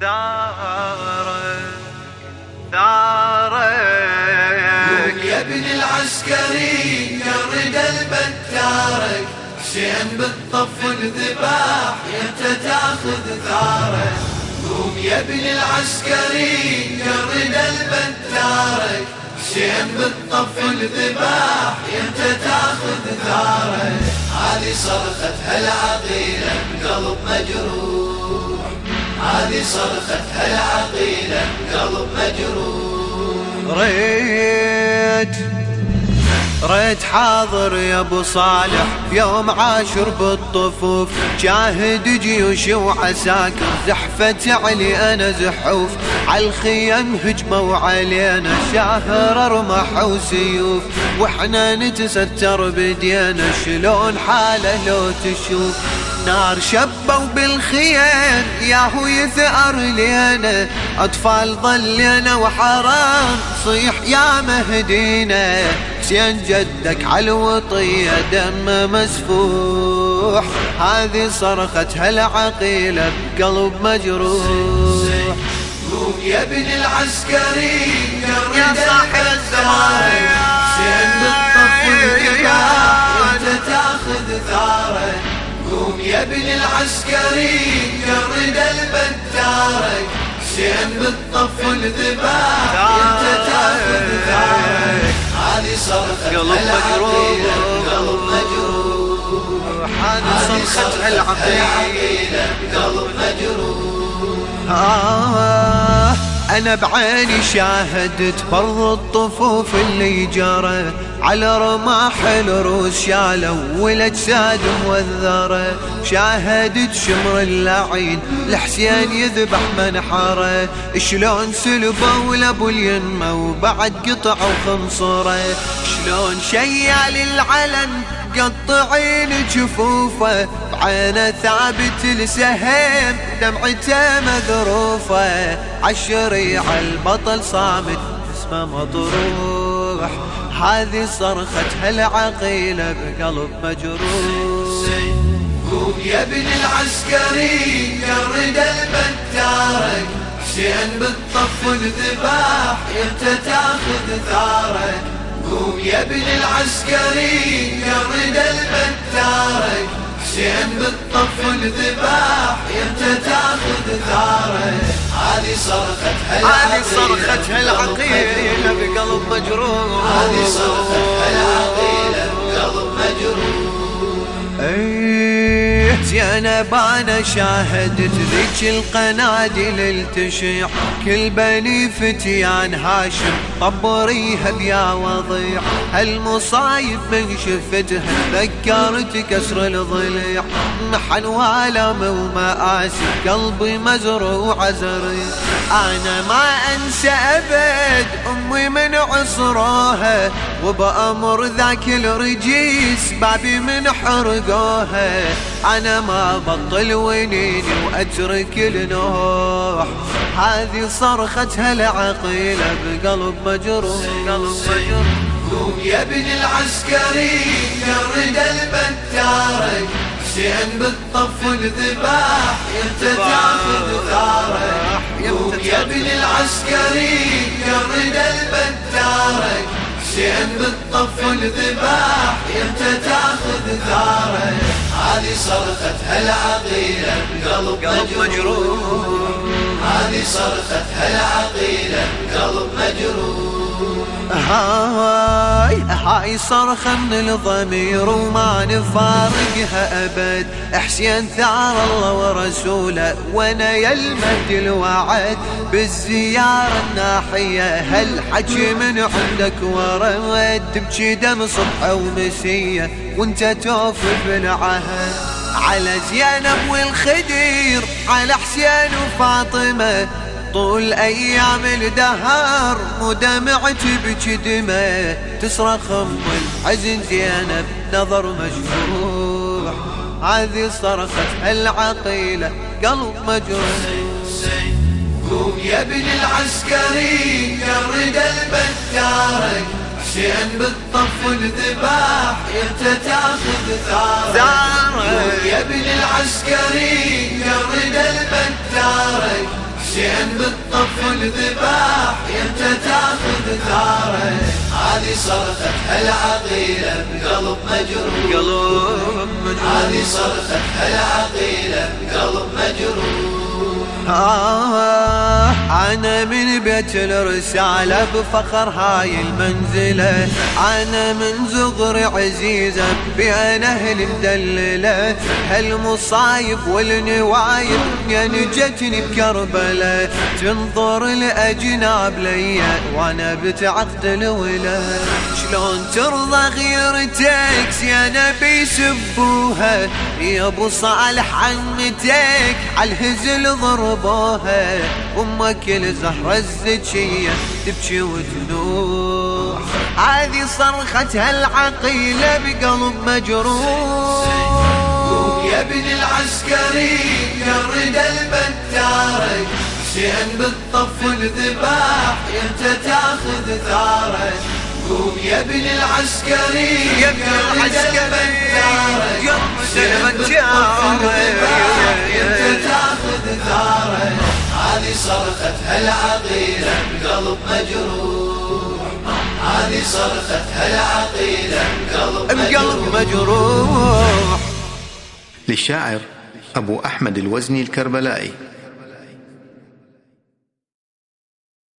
ثارك ثارك يا ابن العسكري جرد البتارك. حسين بالطف الذباح انت تاخذ ثارك. قوم يا ابن العسكري جرد البتارك. حسين بالطف الذباح انت تاخذ ثارك. هذه صرخة هالعقيلة بقلب مجروح. هذه صرخة هالعقيلة بقلب مجروح؟ ريت ريت حاضر يا أبو صالح يوم عاشر بالطفوف. شاهد جيوش وعساكر زحفت علي أنا زحوف. عالخيم هجموا علينا شاهر رمح وسيوف. وإحنا نتستر بدينا شلون حاله لو تشوف؟ نار شبوا بالخيام ياهو يثأر لينا أطفال ظلينا وحرام. صيح يا مهدينا حسين جدك على الوطية دم مسفوح. هذه صرخة هالعقيلة بقلب مجروح. قوم يا ابن العسكري يا صاحب الزمان. حسين بالطف والكبار يا ابن العسكري جرد البتارك حسين بالطف والذباح أنت تاخذ ثارك هذه صرخة قلب مجروح. قلب مجروح. هذه صرخة العقيلة قلب مجروح. آه. أنا بعيني شاهدت برض الطفوف اللي جرى. على رماح الروس شالوا والأجساد موذرة شاهدت شمر اللعين الحسين يذبح منحره شلون سلبوا لابو اليمة وبعد قطعوا خنصره شلون شيال العلن قطعين جفوفه بعينه ثابت السهم دمعته مذروفه عالشريع البطل صامت اسمه مطروح. هذه صرخة هالعقيلة بقلب مجروح. قوم يا ابن العسكري جرد البتارك حسين بالطف الذباح انت تاخذ ثارك. قوم يا ابن العسكري حسين بالطف الذباح أنت تاخذ ثارك هذه صرخة هذه صرخة هالعقيلة بقلب مجروح. هذه صرخة زينب أنا شاهدت ذيك القناديل التشيع كل بني فتيان هاشم طبريها بيا وضيع. هالمصايب من شفتها ذكرت كسر الضليع. محن والم ومآسي قلبي مزروع زريع. أنا ما أنسى أبد أمي من عصروها وبأمر ذاك الرجيس بابي من حرقوها أنا ما بطل ونيني وأترك النوح. هذه صرخة هالعقيلة بقلب مجروح. قلب مجروح قوم يا ابن العسكري جرد البتارك حسين بالطف الذباح انت تاخذ ثارك قوم يا ابن العسكري جرد البتارك حسين بالطف الذباح انت هذه صرخة هالعقيلة قلب مجروح. هذه صرخة هالعقيلة بقلب مجروح. هاي صرخة من الضمير وما نفارقها أبد. حسين ثار الله ورسوله وأنا يا المهدي الوعد. بالزيارة الناحية هالحكي من عندك ورد. تبكي دم صبح ومسية وانت توفي بالعهد على زينب والخدير على حسين وفاطمة. طول أيام الدهر ودمعتي بجدمة تصرخ أم الحزن زينب نظر مجروح. هذه صرخة العقيلة قلب مجروح. قوم يا ابن العسكري جرد البتارك. حسين بالطف الذباح انت تأخذ ثارك. يا ابن العسكري جرد البتارك. حسين بالطف الذباح أنت تأخذ ثارة. هذه صرخة العقيلة بقلب مجروح. قلب مجروح. هذه صرخة العقيلة بقلب مجروح. آه أنا من بيت الرسالة بفخر هاي المنزلة. أنا من زغر عزيزة بين أهل مدللة هالمصايب والنوايب يا نجتني بكربلة. تنظر الأجناب ليا وأنا بتعقد الولا شلون ترضى غيرتك يا نبي سبوها؟ يا أبو صالح عمتك عالهزل ضربوها أمك الزهرة الزكية تبكي وتنوح هذه صرختها العقيلة بقلب مجروح. يا ابن العسكري جرد البتارك حسين بالطف الذباح أنت تاخذ ثارك قوم يا ابن العسكري يا ابن العسكري. هذه صرختها العقيلة بقلب مجروح؟ هذه صرختها العقيلة بقلب بقلب مجروح. للشاعر أبو أحمد الوزني الكربلائي.